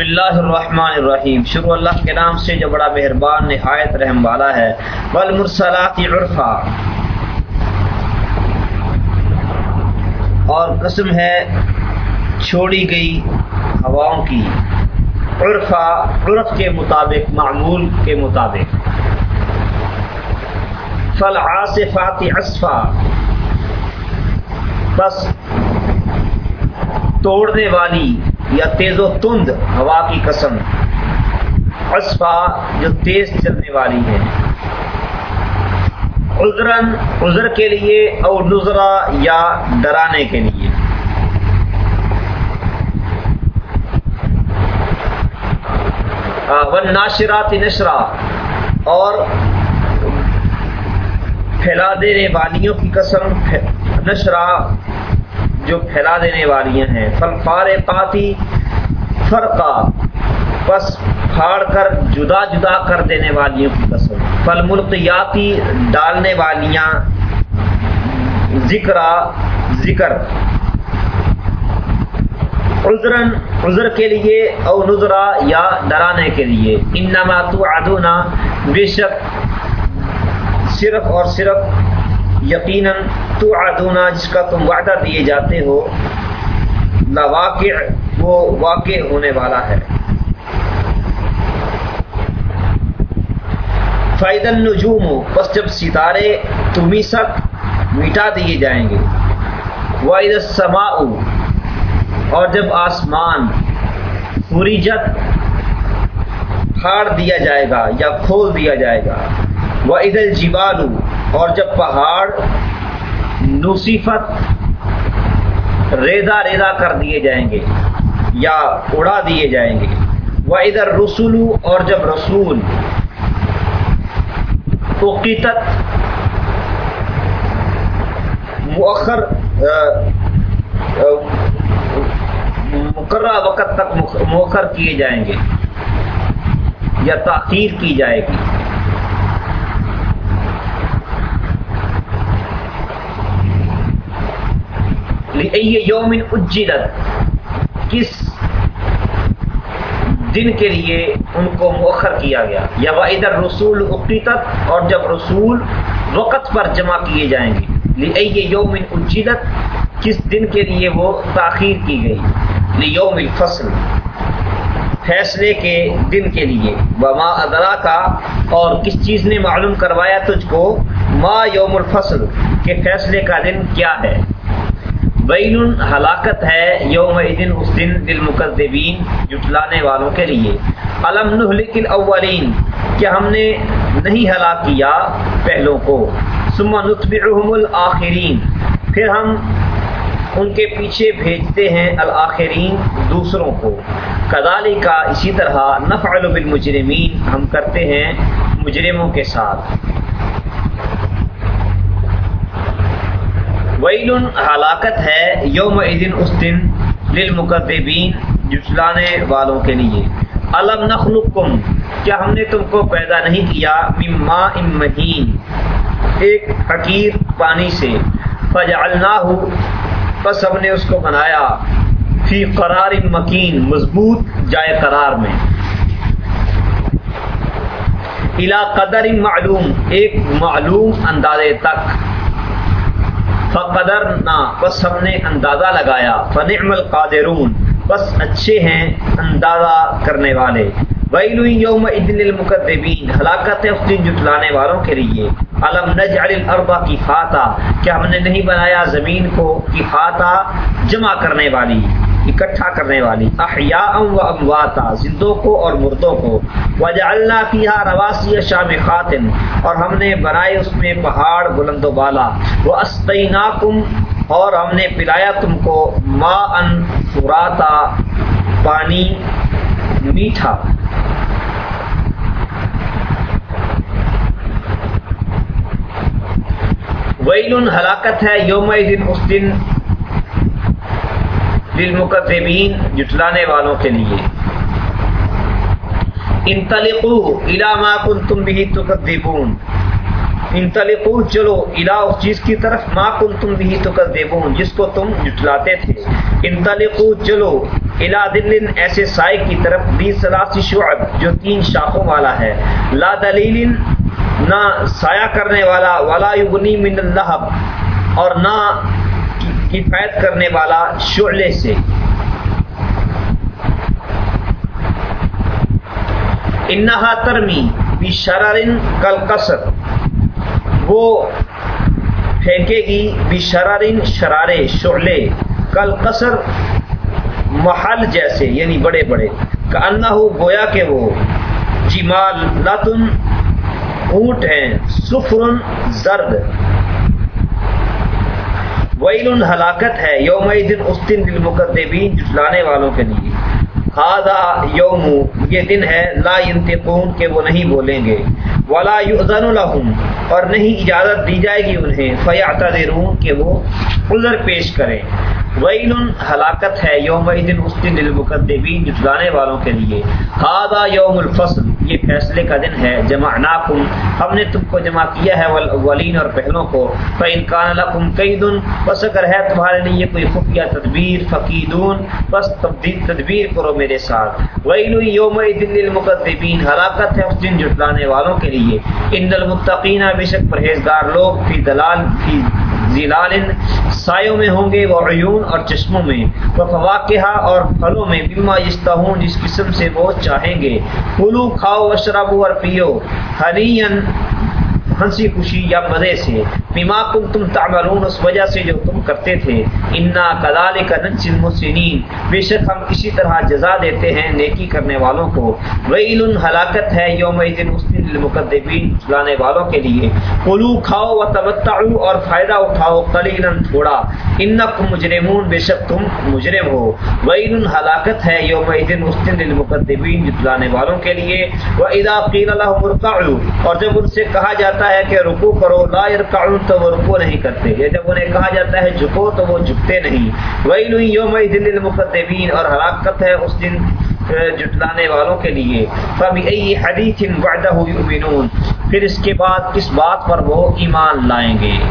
اللہ الرحمن الرحیم۔ شروع اللہ کے نام سے جو بڑا مہربان، نہایت رحم والا ہے۔ والمرسلات عرفا۔ اور قسم ہے چھوڑی گئی ہواؤں کی۔ عرفا، عرف کے مطابق، معمول کے مطابق۔ فالعاصفات عصفا۔ بس توڑنے والی یا تیز و تند ہوا کی قسم۔ عصفا جو تیز چلنے والی ہے۔ عذرن عذر کے لیے اور نظرا یا ڈرانے کے لیے۔ ون ناشرات نشرا۔ اور پھیلا دینے والیوں کی قسم نشرا۔ جو پھیلا دینے والیاں ہیں۔ فل فار پاتی فرقا پس پھاڑ کر، جدا جدا کر دینے والیوں کی قسم۔ فل ملکیاتی ڈالنے والیاں ذکر ذکر۔ عذرن عذر کے لیے او نظرا یا ڈرانے کے لیے۔ انما توعدونا بے شک، صرف اور صرف یقیناً تو آدونا جس کا تم وعدہ دیے جاتے ہو لا واقع وہ واقع ہونے والا ہے۔ فائد النجوم بس جب ستارے تمہیں سک مٹا دیے جائیں گے۔ وائد السماء، اور جب آسمان پوری جت پھاڑ دیا جائے گا یا کھول دیا جائے گا۔ وہ عید الجبالو اور جب پہاڑ نصیفت ریزا ریزا کر دیے جائیں گے یا اڑا دیے جائیں گے۔ وہ ادھر رسولو اور جب رسول اوقیتت مؤخر مقررہ وقت تک مؤخر کیے جائیں گے یا تاخیر کی جائے گی۔ یوم اجلت کس دن کے لیے ان کو مؤخر کیا گیا؟ یا وہ ادھر رسول اقیتت اور جب رسول وقت پر جمع کیے جائیں گے یوم اجلت کس دن کے لیے وہ تاخیر کی گئی؟ یوم الفصل، فیصلے کے دن کے لیے۔ وما ادرا کا اور کس چیز نے معلوم کروایا تجھ کو؟ ما یوم الفصل کے فیصلے کا دن کیا ہے؟ بین ہلاکت ہے یوم دن اس دن دل مقدبین جٹلانے والوں کے لیے۔ علم نہلک الاولین کیا ہم نے نہیں ہلاک کیا پہلوں کو۔ ثم نتبعهم الاخرین، پھر ہم ان کے پیچھے بھیجتے ہیں الآخرین دوسروں کو۔ کدالی کا اسی طرح نفعل بالمجرمین، ہم کرتے ہیں مجرموں کے ساتھ۔ ویل ہلاکت ہے یوم دن اس دن للمقدبین جسلانے والوں کے لیے۔ علم نخلقکم، کیا ہم نے تم کو پیدا نہیں کیا؟ مما مہین۔ ایک حقیر پانی سے۔ فجعلناہ بس ہم نے اس کو بنایا۔ فی قرار مکین، مضبوط جائے قرار میں۔ الا قدر معلوم، ایک معلوم اندازے تک۔ فقدر نہ بس ہم نے اندازہ لگایا، فنعم القادرون، بس اچھے ہیں اندازہ کرنے والے۔ ویل یوم عدل المقدبین ہلاکت اس دن جٹلانے والوں کے لیے۔ علم نجعل الارض کی فاتح کیا ہم نے نہیں بنایا زمین کو کی فاتح جمع کرنے والی۔ اکٹھا کرنے والی۔ احیاء و امواتا، زندوں کو اور مردوں کو۔ وجعلنا فیہا رواسی شامخات، اور ہم نے بنائے اس میں پہاڑ بلند و بالا۔ واسقیناکم اور ہم نے پلایا تم کو ماء فراتا پانی، میٹھا۔ ویل ہلاکت ہے یوم دن اس دن۔ للمقدبین جٹلانے والوں کے لیے۔ انطلقوا الى ما كنتم به تكذبون انطلقو چلو الا اس چیز کی طرف، ما کن تم بھی تو جس کو تم جٹلاتے تھے۔ انطلقو چلو الا دل ایسے سائے کی طرف بھی سلاسی شعب، جو تین شاخوں والا ہے۔ لا دلیل، نہ سایہ کرنے والا، ولا یغنی من اللہ اور نہ کفایت کرنے والا شعلے سے۔ انہا ترمی بھی شرارن کل قصر۔ وہ پھینکے گی بھی شرارن شرارے شعلے کل قصر محل جیسے یعنی بڑے بڑے۔ کا ہو گویا کہ وہ جمال لاتن اونٹ ہیں، سفرن زرد۔ ویل ہلاکت ہے یوم دن اس دن دل مقدبین جٹلانے والوں کے لیے۔ خاضا یوم، یہ دن ہے، لا انتقون کہ وہ نہیں بولیں گے۔ ولا یؤذن لہم، اور نہیں اجازت دی جائے گی انہیں۔ فیعتذرون، کہ وہ عذر پیش کریں۔ ویل ہلاکت ہے، یوم دن اس دن للمکذبین جٹلانے والوں کے لیے۔ ہاضا یوم الفصل، یہ فیصلے کا دن ہے۔ جمع ناکم ہم نے تم کو جمع کیا ہے والاولین اور پہلوں کو۔ فَإِن كَانَ لَكُمْ قَيْدٌ پس اگر ہے تمہارے لیے کوئی خفیہ تدبیر، فقیدون، پس تدبیر کرو میرے ساتھ۔ وَإِلُ يَوْمَ دِن لِلْمُقَدِّبِينَ ہلاکت ہے اس دن جٹلانے والوں کے لیے۔ ان المتقین، بے شک پرہیزگار لوگ، فی دلال فی زلال سایوں میں ہوں گے، وہ عیون اور چشموں میں۔ وہ فواقہ اور پھلوں میں بما یستہون جس قسم سے وہ چاہیں گے۔ پلو کھاؤ وشربو اور پیو۔ ہرین ہنسی خوشی یا مزے سے بیما کم تم تعملون اس وجہ سے جو تم کرتے تھے، انا کدال کا نچ المسنین بے شک ہم اسی طرح جزا دیتے ہیں نیکی کرنے والوں کو۔ ویل ہلاکت ہے یوم دن اس دن چلانے والوں کے لیے۔ کلو کھاؤ و تبتعو اور فائدہ اٹھاؤ قلیلا تھوڑا۔ انکم مجرمون، بے شک تم مجرم ہو۔ ویل ہلاکت ہے یوم دن اس دن جتلانے والوں کے لیے۔ و اذا قیل لهم اور جب ان سے کہا جاتا ہے کہ رکو کرو، لا يركعون تو وہ رکو نہیں کرتے۔ یا جب انہیں کہا جاتا ہے جھکو تو وہ جھکتے نہیں۔ ویل یوم دل المقدبین اور ہلاکت ہے اس دن جٹلانے والوں کے لیے۔ فبئی حدیث بعدہ یؤمنون۔ پھر اس کے بعد کس بات پر وہ ایمان لائیں گے۔